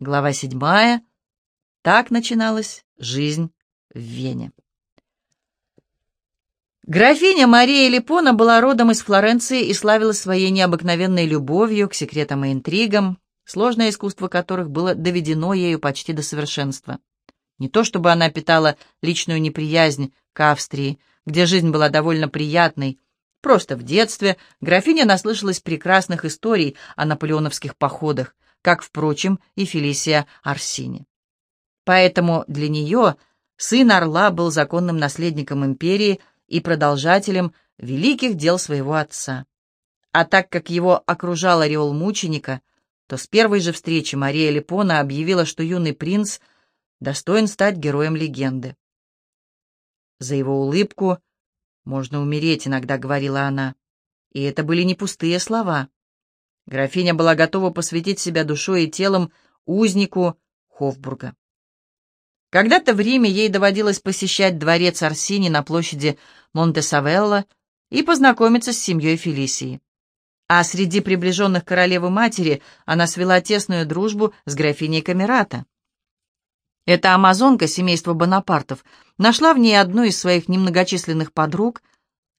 Глава седьмая. Так начиналась жизнь в Вене. Графиня Мария Липона была родом из Флоренции и славилась своей необыкновенной любовью к секретам и интригам, сложное искусство которых было доведено ею почти до совершенства. Не то чтобы она питала личную неприязнь к Австрии, где жизнь была довольно приятной, просто в детстве графиня наслышалась прекрасных историй о наполеоновских походах, как, впрочем, и Фелисия Арсини. Поэтому для нее сын Орла был законным наследником империи и продолжателем великих дел своего отца. А так как его окружал ореол мученика, то с первой же встречи Мария Липона объявила, что юный принц достоин стать героем легенды. За его улыбку можно умереть, иногда говорила она. И это были не пустые слова. Графиня была готова посвятить себя душой и телом узнику Хофбурга. Когда-то в Риме ей доводилось посещать дворец Арсини на площади Монте-Савелло и познакомиться с семьей Фелисии. А среди приближенных королевы-матери она свела тесную дружбу с графиней Камерата. Эта амазонка семейства Бонапартов нашла в ней одну из своих немногочисленных подруг,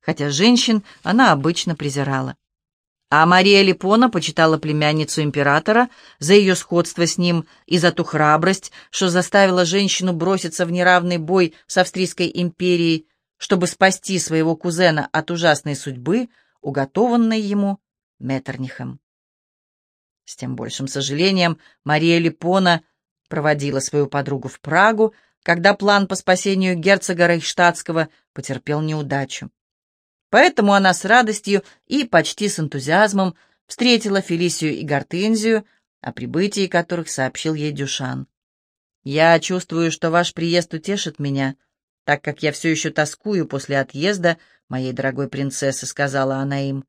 хотя женщин она обычно презирала. А Мария Липона почитала племянницу императора за ее сходство с ним и за ту храбрость, что заставила женщину броситься в неравный бой с Австрийской империей, чтобы спасти своего кузена от ужасной судьбы, уготованной ему Меттернихом. С тем большим сожалением Мария Липона проводила свою подругу в Прагу, когда план по спасению герцога Рейхштадтского потерпел неудачу. Поэтому она с радостью и почти с энтузиазмом встретила Фелисию и Гортензию, о прибытии которых сообщил ей Дюшан. «Я чувствую, что ваш приезд утешит меня, так как я все еще тоскую после отъезда моей дорогой принцессы», — сказала она им.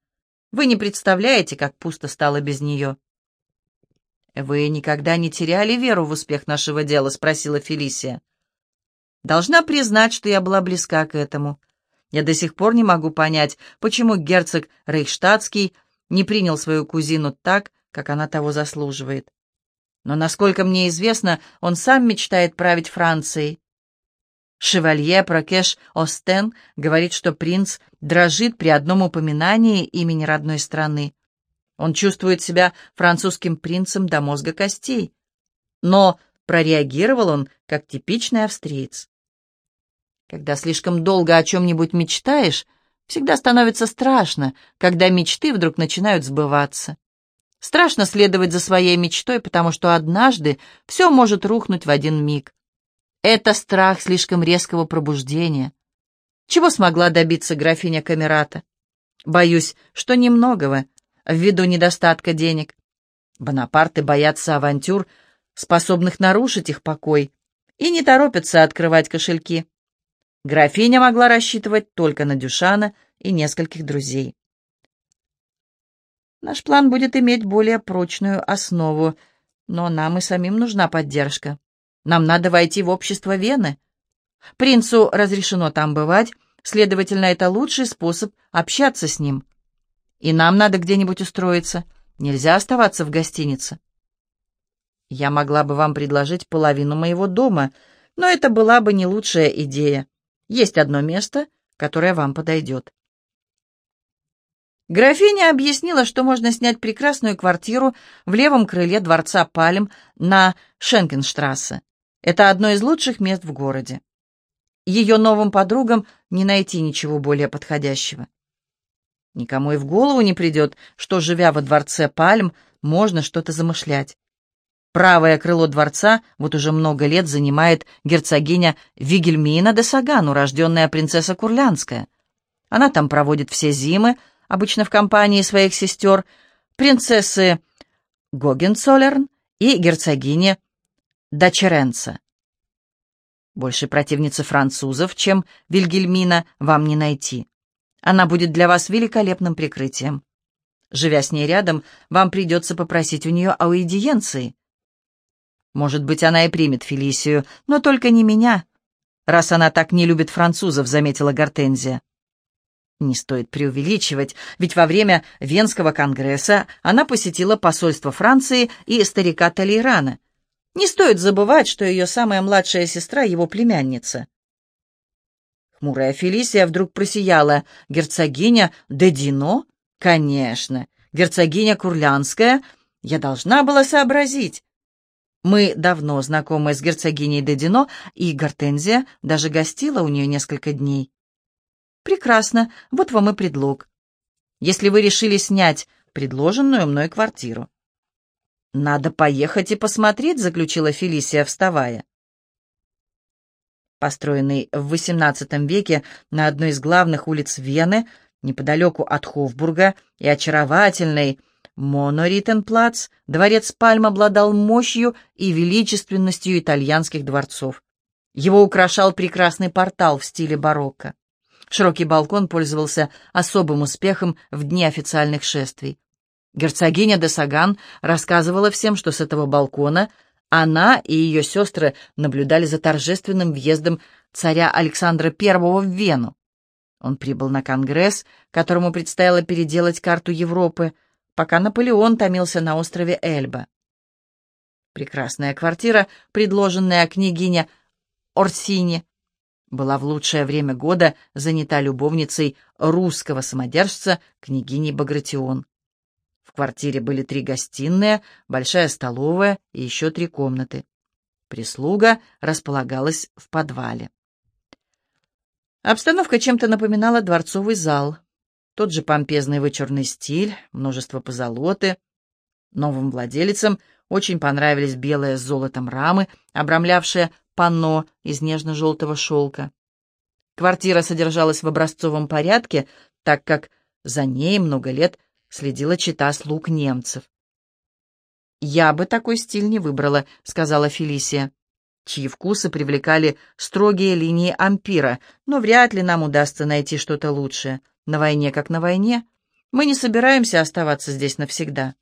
«Вы не представляете, как пусто стало без нее». «Вы никогда не теряли веру в успех нашего дела?» — спросила Фелисия. «Должна признать, что я была близка к этому. Я до сих пор не могу понять, почему герцог Рейхштадтский не принял свою кузину так, как она того заслуживает. Но, насколько мне известно, он сам мечтает править Францией. Шевалье Прокеш Остен говорит, что принц дрожит при одном упоминании имени родной страны. Он чувствует себя французским принцем до мозга костей. Но прореагировал он как типичный австриец. Когда слишком долго о чем-нибудь мечтаешь, всегда становится страшно, когда мечты вдруг начинают сбываться. Страшно следовать за своей мечтой, потому что однажды все может рухнуть в один миг. Это страх слишком резкого пробуждения. Чего смогла добиться графиня Камерата? Боюсь, что немногого, ввиду недостатка денег. Бонапарты боятся авантюр, способных нарушить их покой, и не торопятся открывать кошельки. Графиня могла рассчитывать только на Дюшана и нескольких друзей. Наш план будет иметь более прочную основу, но нам и самим нужна поддержка. Нам надо войти в общество Вены. Принцу разрешено там бывать, следовательно, это лучший способ общаться с ним. И нам надо где-нибудь устроиться. Нельзя оставаться в гостинице. Я могла бы вам предложить половину моего дома, но это была бы не лучшая идея. Есть одно место, которое вам подойдет. Графиня объяснила, что можно снять прекрасную квартиру в левом крыле дворца Пальм на Шенкенштрассе. Это одно из лучших мест в городе. Ее новым подругам не найти ничего более подходящего. Никому и в голову не придет, что, живя во дворце Пальм, можно что-то замышлять. Правое крыло дворца вот уже много лет занимает герцогиня Вигельмина де Саган, урожденная принцесса Курлянская. Она там проводит все зимы, обычно в компании своих сестер, принцессы Гогенцоллерн и герцогини Дачеренца. Больше противницы французов, чем Вильгельмина, вам не найти. Она будет для вас великолепным прикрытием. Живя с ней рядом, вам придется попросить у нее аудиенции. Может быть, она и примет Фелисию, но только не меня, раз она так не любит французов, заметила Гортензия. Не стоит преувеличивать, ведь во время Венского конгресса она посетила посольство Франции и старика Толейрана. Не стоит забывать, что ее самая младшая сестра — его племянница. Хмурая Фелисия вдруг просияла. «Герцогиня Дедино? Конечно, герцогиня Курлянская. Я должна была сообразить. Мы давно знакомы с герцогиней Дедино, и Гортензия даже гостила у нее несколько дней. Прекрасно, вот вам и предлог. Если вы решили снять предложенную мной квартиру. Надо поехать и посмотреть, заключила Фелисия, вставая. Построенный в XVIII веке на одной из главных улиц Вены, неподалеку от Хофбурга, и очаровательный Моноритенплац, дворец Пальм обладал мощью и величественностью итальянских дворцов. Его украшал прекрасный портал в стиле барокко. Широкий балкон пользовался особым успехом в дни официальных шествий. Герцогиня де Саган рассказывала всем, что с этого балкона она и ее сестры наблюдали за торжественным въездом царя Александра I в Вену. Он прибыл на Конгресс, которому предстояло переделать карту Европы, пока Наполеон томился на острове Эльба. Прекрасная квартира, предложенная княгиня Орсини, была в лучшее время года занята любовницей русского самодержца княгини Багратион. В квартире были три гостиные, большая столовая и еще три комнаты. Прислуга располагалась в подвале. Обстановка чем-то напоминала дворцовый зал — тот же помпезный вычурный стиль, множество позолоты. Новым владелицам очень понравились белые с золотом рамы, обрамлявшие панно из нежно-желтого шелка. Квартира содержалась в образцовом порядке, так как за ней много лет следила чита слуг немцев. «Я бы такой стиль не выбрала», — сказала Фелисия, чьи вкусы привлекали строгие линии ампира, но вряд ли нам удастся найти что-то лучшее. На войне как на войне. Мы не собираемся оставаться здесь навсегда.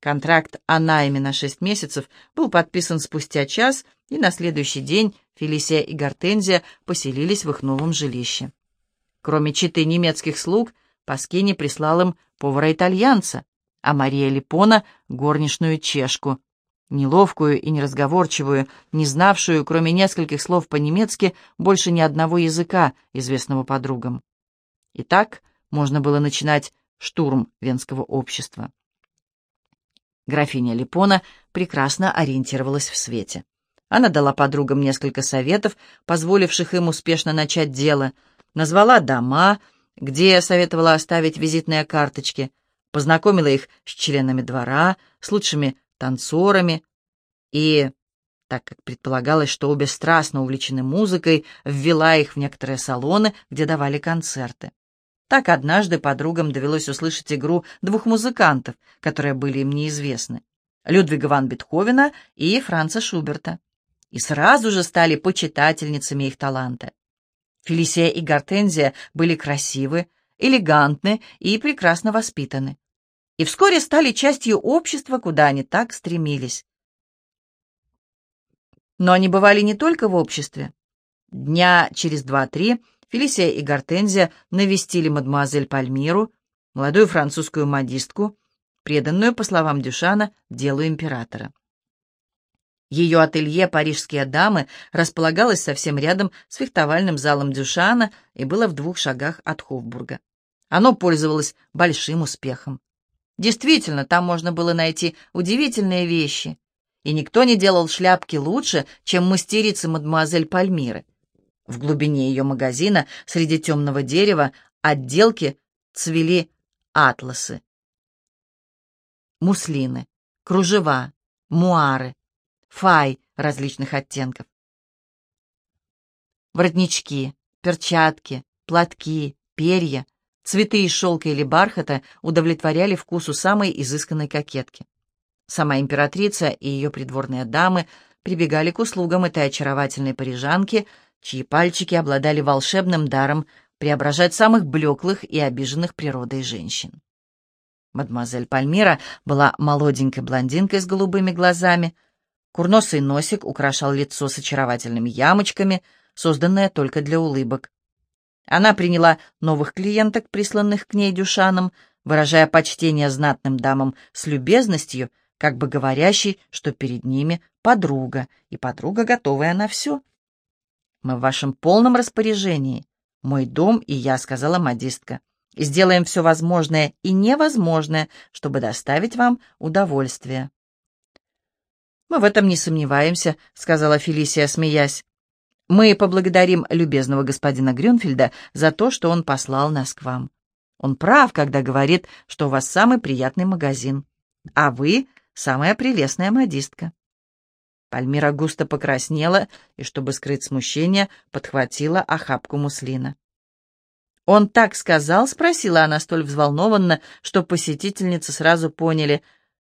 Контракт о найме на шесть месяцев был подписан спустя час, и на следующий день Фелисия и Гортензия поселились в их новом жилище. Кроме читы немецких слуг, Паскини прислал им повара-итальянца, а Мария Липона — горничную чешку. Неловкую и неразговорчивую, не знавшую, кроме нескольких слов по-немецки, больше ни одного языка, известного подругам. И так можно было начинать штурм венского общества. Графиня Липона прекрасно ориентировалась в свете. Она дала подругам несколько советов, позволивших им успешно начать дело, назвала дома, где советовала оставить визитные карточки, познакомила их с членами двора, с лучшими танцорами и, так как предполагалось, что обе страстно увлечены музыкой, ввела их в некоторые салоны, где давали концерты. Так однажды подругам довелось услышать игру двух музыкантов, которые были им неизвестны — Людвига ван Бетховена и Франца Шуберта. И сразу же стали почитательницами их таланта. Фелисия и Гортензия были красивы, элегантны и прекрасно воспитаны. И вскоре стали частью общества, куда они так стремились. Но они бывали не только в обществе. Дня через два-три Фелисия и Гортензия навестили мадемуазель Пальмиру, молодую французскую модистку, преданную, по словам Дюшана, делу императора. Ее ателье «Парижские дамы» располагалось совсем рядом с фехтовальным залом Дюшана и было в двух шагах от Хофбурга. Оно пользовалось большим успехом. Действительно, там можно было найти удивительные вещи, и никто не делал шляпки лучше, чем мастерица мадемуазель Пальмиры. В глубине ее магазина, среди темного дерева, отделки цвели атласы, муслины, кружева, муары, фай различных оттенков. Воротнички, перчатки, платки, перья, цветы из шелка или бархата удовлетворяли вкусу самой изысканной кокетки. Сама императрица и ее придворные дамы прибегали к услугам этой очаровательной парижанки — чьи пальчики обладали волшебным даром преображать самых блеклых и обиженных природой женщин. Мадемуазель Пальмира была молоденькой блондинкой с голубыми глазами. Курносый носик украшал лицо с очаровательными ямочками, созданное только для улыбок. Она приняла новых клиенток, присланных к ней Дюшаном, выражая почтение знатным дамам с любезностью, как бы говорящий, что перед ними подруга, и подруга готовая на все. «Мы в вашем полном распоряжении. Мой дом и я», — сказала модистка. «Сделаем все возможное и невозможное, чтобы доставить вам удовольствие». «Мы в этом не сомневаемся», — сказала Фелисия, смеясь. «Мы поблагодарим любезного господина Грюнфельда за то, что он послал нас к вам. Он прав, когда говорит, что у вас самый приятный магазин, а вы — самая прелестная модистка». Пальмира густо покраснела и, чтобы скрыть смущение, подхватила охапку муслина. «Он так сказал?» — спросила она столь взволнованно, что посетительницы сразу поняли.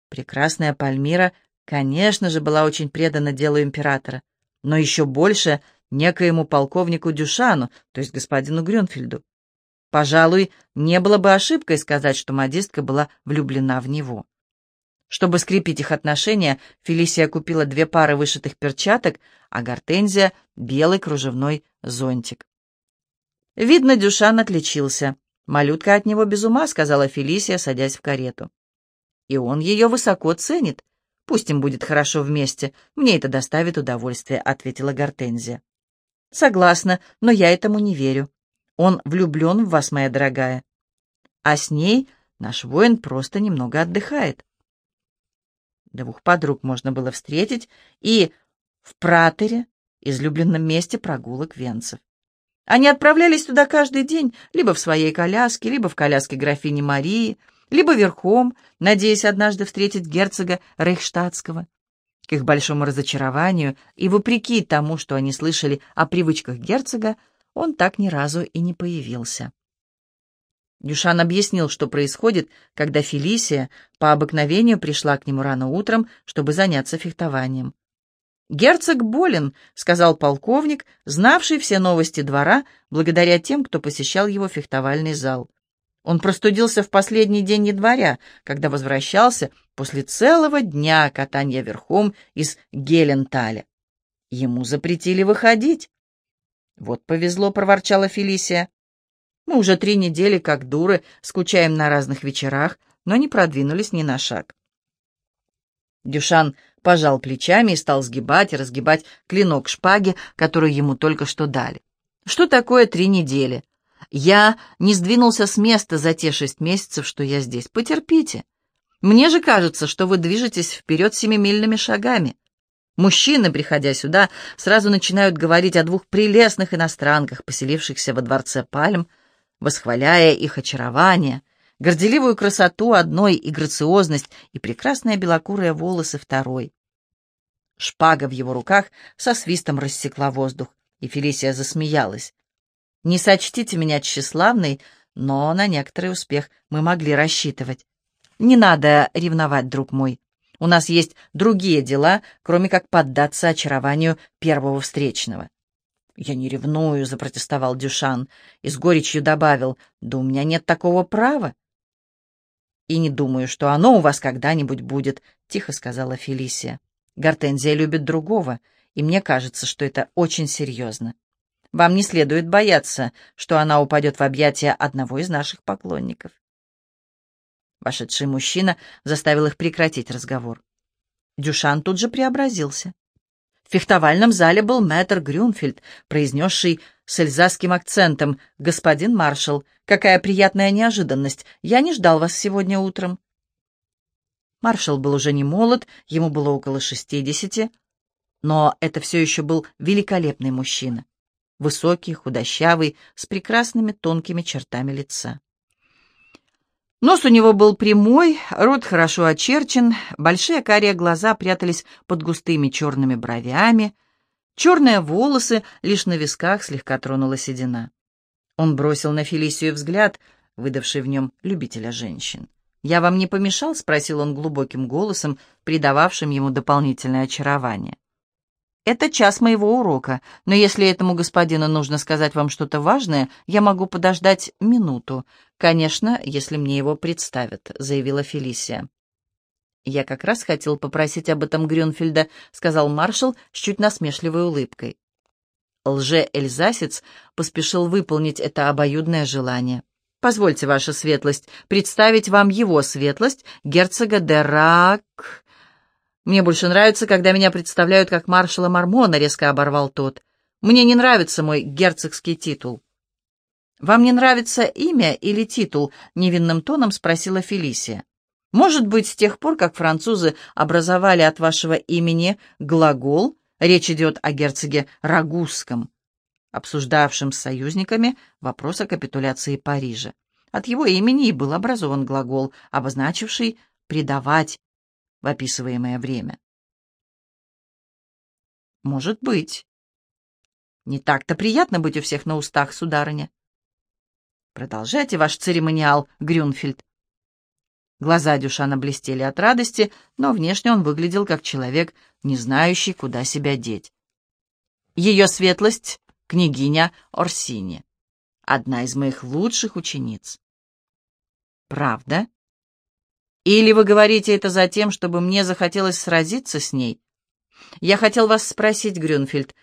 Прекрасная Пальмира Конечно же, была очень предана делу императора, но еще больше некоему полковнику Дюшану, то есть господину Грюнфельду. Пожалуй, не было бы ошибкой сказать, что модистка была влюблена в него. Чтобы скрепить их отношения, Фелисия купила две пары вышитых перчаток, а Гортензия — белый кружевной зонтик. Видно, Дюшан отличился. «Малютка от него без ума», — сказала Фелисия, садясь в карету. «И он ее высоко ценит. Пусть им будет хорошо вместе. Мне это доставит удовольствие», — ответила Гортензия. «Согласна, но я этому не верю. Он влюблен в вас, моя дорогая. А с ней наш воин просто немного отдыхает». Двух подруг можно было встретить и в пратере, излюбленном месте прогулок венцев. Они отправлялись туда каждый день, либо в своей коляске, либо в коляске графини Марии, либо верхом, надеясь однажды встретить герцога Рейхштадтского. К их большому разочарованию и вопреки тому, что они слышали о привычках герцога, он так ни разу и не появился. Дюшан объяснил, что происходит, когда Фелисия по обыкновению пришла к нему рано утром, чтобы заняться фехтованием. «Герцог болен», — сказал полковник, знавший все новости двора, благодаря тем, кто посещал его фехтовальный зал. Он простудился в последний день января, когда возвращался после целого дня катания верхом из Геленталя. Ему запретили выходить. «Вот повезло», — проворчала Фелисия. «Мы уже три недели, как дуры, скучаем на разных вечерах, но не продвинулись ни на шаг». Дюшан пожал плечами и стал сгибать и разгибать клинок шпаги, которую ему только что дали. «Что такое три недели? Я не сдвинулся с места за те шесть месяцев, что я здесь. Потерпите. Мне же кажется, что вы движетесь вперед семимильными шагами. Мужчины, приходя сюда, сразу начинают говорить о двух прелестных иностранках, поселившихся во дворце Пальм, восхваляя их очарование, горделивую красоту одной и грациозность, и прекрасные белокурые волосы второй. Шпага в его руках со свистом рассекла воздух, и Фелисия засмеялась. Не сочтите меня тщеславной, но на некоторый успех мы могли рассчитывать. Не надо ревновать, друг мой. У нас есть другие дела, кроме как поддаться очарованию первого встречного. «Я не ревную», — запротестовал Дюшан и с горечью добавил, «да у меня нет такого права». «И не думаю, что оно у вас когда-нибудь будет», — тихо сказала Фелисия. «Гортензия любит другого, и мне кажется, что это очень серьезно. Вам не следует бояться, что она упадет в объятия одного из наших поклонников. Вошедший мужчина заставил их прекратить разговор. Дюшан тут же преобразился. В фехтовальном зале был мэтр Грюнфельд, произнесший с эльзасским акцентом «Господин маршал, какая приятная неожиданность! Я не ждал вас сегодня утром». Маршал был уже не молод, ему было около шестидесяти, но это все еще был великолепный мужчина высокий, худощавый, с прекрасными тонкими чертами лица. Нос у него был прямой, рот хорошо очерчен, большие карие глаза прятались под густыми черными бровями, черные волосы лишь на висках слегка тронула седина. Он бросил на Фелисию взгляд, выдавший в нем любителя женщин. «Я вам не помешал?» — спросил он глубоким голосом, придававшим ему дополнительное очарование. Это час моего урока, но если этому господину нужно сказать вам что-то важное, я могу подождать минуту. Конечно, если мне его представят», — заявила Фелисия. «Я как раз хотел попросить об этом Грюнфельда», — сказал маршал с чуть насмешливой улыбкой. Лже-эльзасец поспешил выполнить это обоюдное желание. «Позвольте, ваша светлость, представить вам его светлость, герцога де Рак...» Мне больше нравится, когда меня представляют как маршала Мормона», — резко оборвал тот. «Мне не нравится мой герцогский титул». «Вам не нравится имя или титул?» — невинным тоном спросила Фелисия. «Может быть, с тех пор, как французы образовали от вашего имени глагол, речь идет о герцоге Рагузском, обсуждавшем с союзниками вопрос о капитуляции Парижа. От его имени и был образован глагол, обозначивший «предавать» в описываемое время. Может быть. Не так-то приятно быть у всех на устах, сударыня. Продолжайте ваш церемониал, Грюнфельд. Глаза Дюшана блестели от радости, но внешне он выглядел как человек, не знающий, куда себя деть. Ее светлость — княгиня Орсини, одна из моих лучших учениц. Правда? Или вы говорите это за тем, чтобы мне захотелось сразиться с ней? Я хотел вас спросить, Грюнфельд,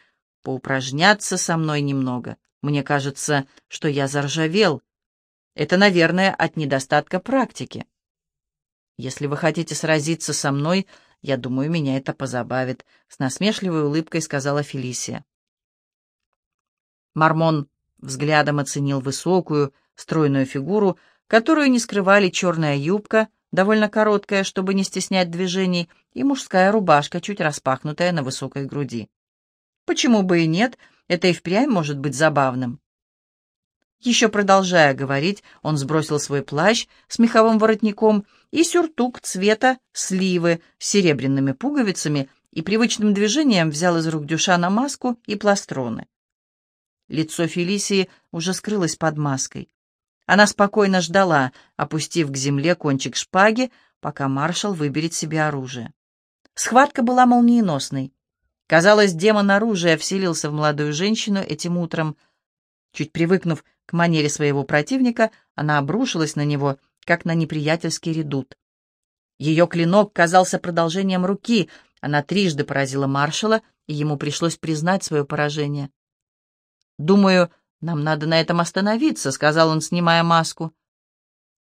поупражняться со мной немного. Мне кажется, что я заржавел. Это, наверное, от недостатка практики. Если вы хотите сразиться со мной, я думаю, меня это позабавит, — с насмешливой улыбкой сказала Фелисия. Мармон взглядом оценил высокую, стройную фигуру, которую не скрывали черная юбка, довольно короткая, чтобы не стеснять движений, и мужская рубашка, чуть распахнутая на высокой груди. Почему бы и нет, это и впрямь может быть забавным. Еще продолжая говорить, он сбросил свой плащ с меховым воротником и сюртук цвета сливы с серебряными пуговицами и привычным движением взял из рук Дюшана маску и пластроны. Лицо Фелисии уже скрылось под маской. Она спокойно ждала, опустив к земле кончик шпаги, пока маршал выберет себе оружие. Схватка была молниеносной. Казалось, демон оружия вселился в молодую женщину этим утром. Чуть привыкнув к манере своего противника, она обрушилась на него, как на неприятельский редут. Ее клинок казался продолжением руки, она трижды поразила маршала, и ему пришлось признать свое поражение. «Думаю, «Нам надо на этом остановиться», — сказал он, снимая маску.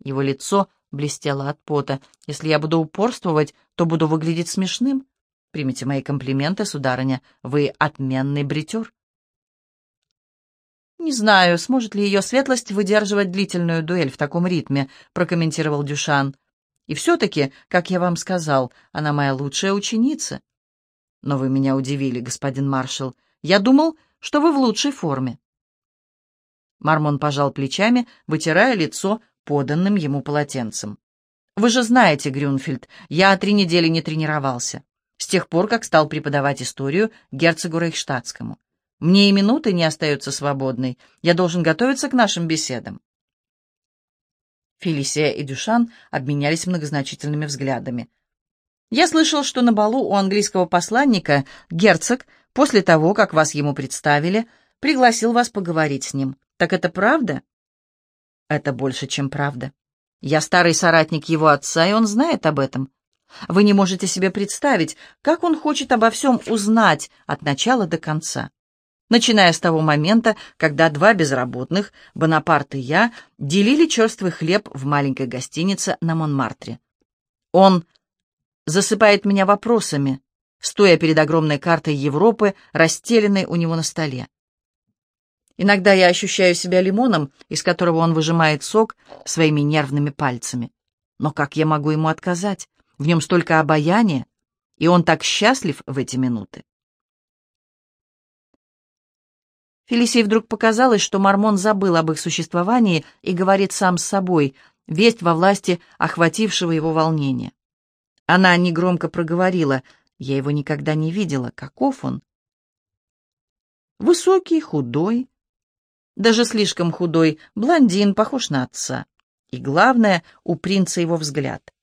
Его лицо блестело от пота. «Если я буду упорствовать, то буду выглядеть смешным. Примите мои комплименты, сударыня. Вы отменный бритер». «Не знаю, сможет ли ее светлость выдерживать длительную дуэль в таком ритме», — прокомментировал Дюшан. «И все-таки, как я вам сказал, она моя лучшая ученица». «Но вы меня удивили, господин маршал. Я думал, что вы в лучшей форме». Мармон пожал плечами, вытирая лицо поданным ему полотенцем. «Вы же знаете, Грюнфельд, я три недели не тренировался. С тех пор, как стал преподавать историю герцогу Рейхштадтскому. Мне и минуты не остается свободной. Я должен готовиться к нашим беседам». Фелисия и Дюшан обменялись многозначительными взглядами. «Я слышал, что на балу у английского посланника герцог, после того, как вас ему представили, пригласил вас поговорить с ним. Так это правда? Это больше, чем правда. Я старый соратник его отца, и он знает об этом. Вы не можете себе представить, как он хочет обо всем узнать от начала до конца. Начиная с того момента, когда два безработных, Бонапарт и я, делили черствый хлеб в маленькой гостинице на Монмартре. Он засыпает меня вопросами, стоя перед огромной картой Европы, расстеленной у него на столе. Иногда я ощущаю себя лимоном, из которого он выжимает сок своими нервными пальцами. Но как я могу ему отказать? В нем столько обаяния, и он так счастлив в эти минуты. Фелисии вдруг показалось, что Мормон забыл об их существовании и говорит сам с собой, весть во власти охватившего его волнения. Она негромко проговорила, я его никогда не видела, каков он? Высокий, худой, даже слишком худой, блондин, похож на отца. И главное, у принца его взгляд.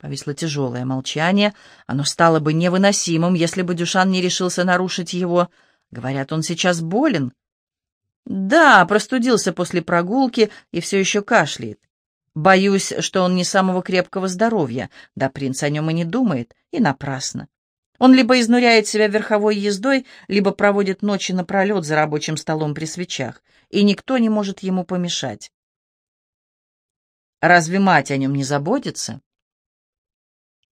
Повисло тяжелое молчание. Оно стало бы невыносимым, если бы Дюшан не решился нарушить его. Говорят, он сейчас болен. Да, простудился после прогулки и все еще кашляет. Боюсь, что он не самого крепкого здоровья. Да принц о нем и не думает, и напрасно. Он либо изнуряет себя верховой ездой, либо проводит ночи напролет за рабочим столом при свечах, и никто не может ему помешать. Разве мать о нем не заботится?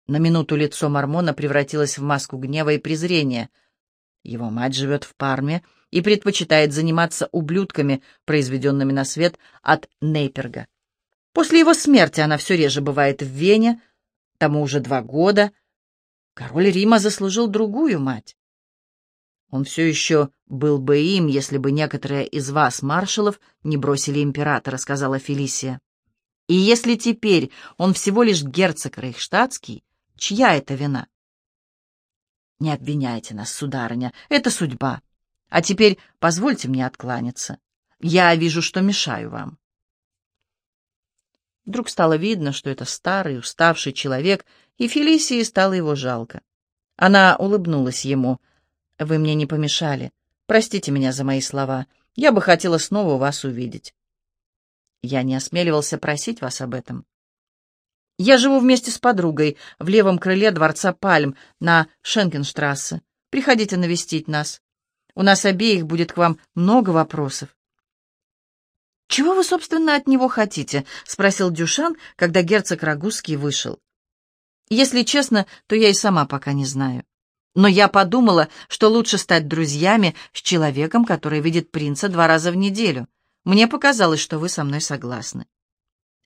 На минуту лицо Мормона превратилось в маску гнева и презрения. Его мать живет в Парме и предпочитает заниматься ублюдками, произведенными на свет от Нейперга. После его смерти она все реже бывает в Вене, тому уже два года. Король Рима заслужил другую мать. Он все еще был бы им, если бы некоторые из вас, маршалов, не бросили императора, сказала Фелисия. И если теперь он всего лишь герцог рейхштадтский, чья это вина? Не обвиняйте нас, сударыня, это судьба. А теперь позвольте мне откланяться. Я вижу, что мешаю вам. Вдруг стало видно, что это старый, уставший человек, и Фелисии стало его жалко. Она улыбнулась ему. «Вы мне не помешали. Простите меня за мои слова. Я бы хотела снова вас увидеть». Я не осмеливался просить вас об этом. Я живу вместе с подругой в левом крыле дворца Пальм на Шенкенштрассе. Приходите навестить нас. У нас обеих будет к вам много вопросов. «Чего вы, собственно, от него хотите?» — спросил Дюшан, когда герцог Рагузский вышел. «Если честно, то я и сама пока не знаю. Но я подумала, что лучше стать друзьями с человеком, который видит принца два раза в неделю. Мне показалось, что вы со мной согласны».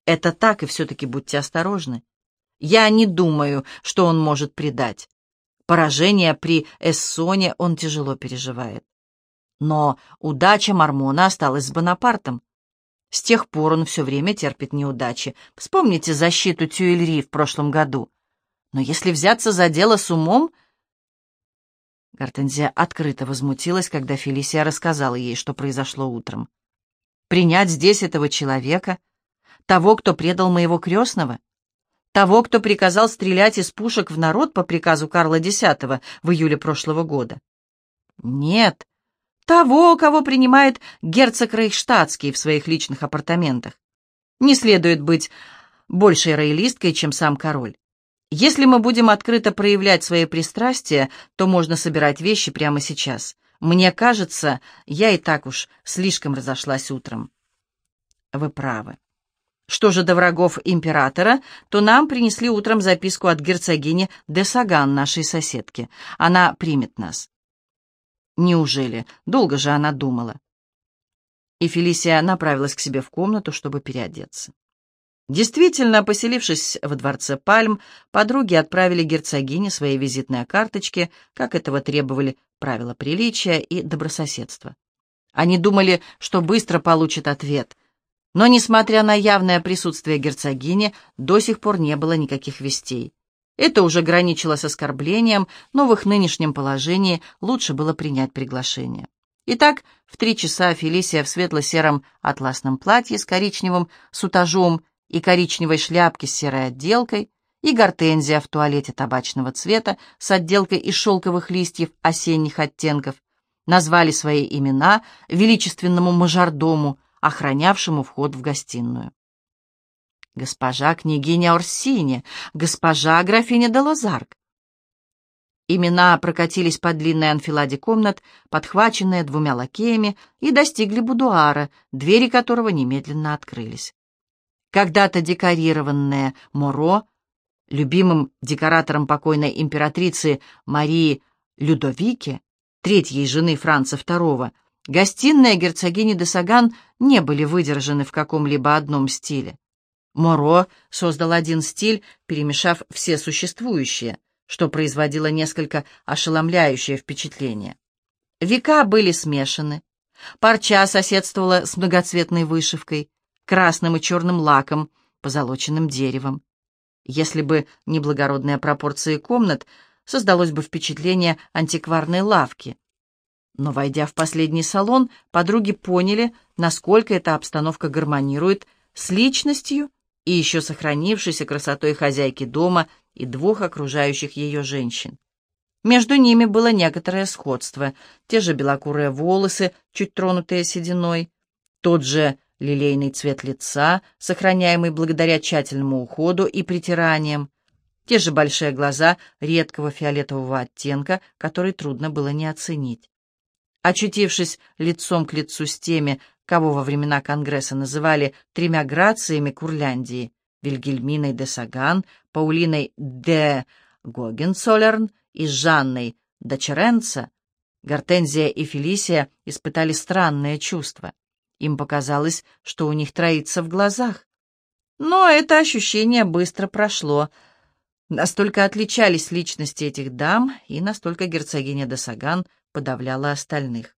«Это так, и все-таки будьте осторожны. Я не думаю, что он может предать. Поражение при Эссоне он тяжело переживает. Но удача Мормона осталась с Бонапартом. С тех пор он все время терпит неудачи. Вспомните защиту Тюильри в прошлом году. Но если взяться за дело с умом... Гортензия открыто возмутилась, когда Фелисия рассказала ей, что произошло утром. «Принять здесь этого человека, того, кто предал моего крестного, того, кто приказал стрелять из пушек в народ по приказу Карла X в июле прошлого года? Нет, того, кого принимает герцог Рейхштадтский в своих личных апартаментах. Не следует быть большей роялисткой, чем сам король. Если мы будем открыто проявлять свои пристрастия, то можно собирать вещи прямо сейчас. Мне кажется, я и так уж слишком разошлась утром. Вы правы. Что же до врагов императора, то нам принесли утром записку от герцогини де Саган, нашей соседки. Она примет нас. Неужели? Долго же она думала. И Фелисия направилась к себе в комнату, чтобы переодеться. Действительно, поселившись в дворце Пальм, подруги отправили герцогине свои визитные карточки, как этого требовали правила приличия и добрососедства. Они думали, что быстро получат ответ, но, несмотря на явное присутствие герцогини, до сих пор не было никаких вестей. Это уже граничило с оскорблением, но в их нынешнем положении лучше было принять приглашение. Итак, в три часа Фелисия в светло-сером атласном платье с коричневым сутажом и коричневой шляпке с серой отделкой, и гортензия в туалете табачного цвета с отделкой из шелковых листьев осенних оттенков назвали свои имена величественному мажордому, охранявшему вход в гостиную госпожа княгиня Орсини, госпожа графиня де Лозарк. Имена прокатились по длинной анфиладе комнат, подхваченные двумя лакеями, и достигли будуара, двери которого немедленно открылись. Когда-то декорированное Моро, любимым декоратором покойной императрицы Марии Людовики, третьей жены Франца II, гостиная герцогини де Саган не были выдержаны в каком-либо одном стиле. Моро создал один стиль, перемешав все существующие, что производило несколько ошеломляющее впечатление. Века были смешаны. Парча соседствовала с многоцветной вышивкой, красным и черным лаком, позолоченным деревом. Если бы не благородные пропорции комнат, создалось бы впечатление антикварной лавки. Но, войдя в последний салон, подруги поняли, насколько эта обстановка гармонирует с личностью и еще сохранившейся красотой хозяйки дома и двух окружающих ее женщин. Между ними было некоторое сходство, те же белокурые волосы, чуть тронутые сединой, тот же лилейный цвет лица, сохраняемый благодаря тщательному уходу и притираниям, те же большие глаза редкого фиолетового оттенка, который трудно было не оценить. Очутившись лицом к лицу с теми, кого во времена Конгресса называли тремя грациями Курляндии, Вильгельминой де Саган, Паулиной де Гогенцоллерн и Жанной Дочеренца Гортензия и Фелисия испытали странное чувство. Им показалось, что у них троится в глазах. Но это ощущение быстро прошло. Настолько отличались личности этих дам, и настолько герцогиня де Саган подавляла остальных.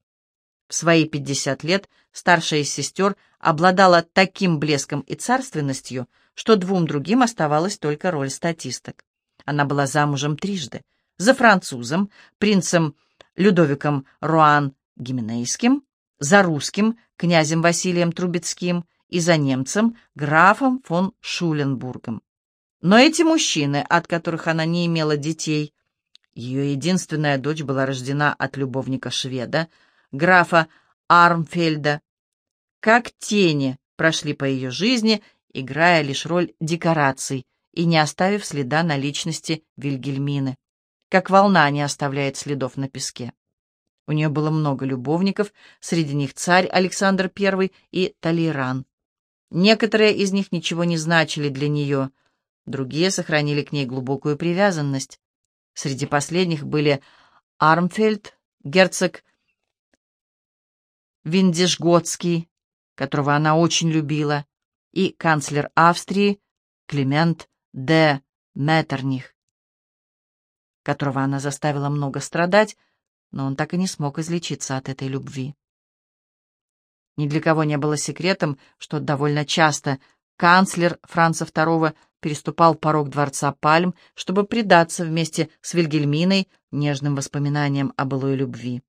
В свои пятьдесят лет старшая из сестер обладала таким блеском и царственностью, что двум другим оставалась только роль статисток. Она была замужем трижды. За французом, принцем Людовиком Руан Гименейским, за русским, князем Василием Трубецким и за немцем, графом фон Шуленбургом. Но эти мужчины, от которых она не имела детей, ее единственная дочь была рождена от любовника шведа, графа Армфельда, как тени прошли по ее жизни, играя лишь роль декораций и не оставив следа на личности Вильгельмины, как волна не оставляет следов на песке. У нее было много любовников, среди них царь Александр I и Талиран. Некоторые из них ничего не значили для нее, другие сохранили к ней глубокую привязанность. Среди последних были Армфельд, герцог Виндишготский, которого она очень любила, и канцлер Австрии Климент де Меттерних, которого она заставила много страдать, но он так и не смог излечиться от этой любви. Ни для кого не было секретом, что довольно часто канцлер Франца II переступал порог дворца Пальм, чтобы предаться вместе с Вильгельминой нежным воспоминаниям о былой любви.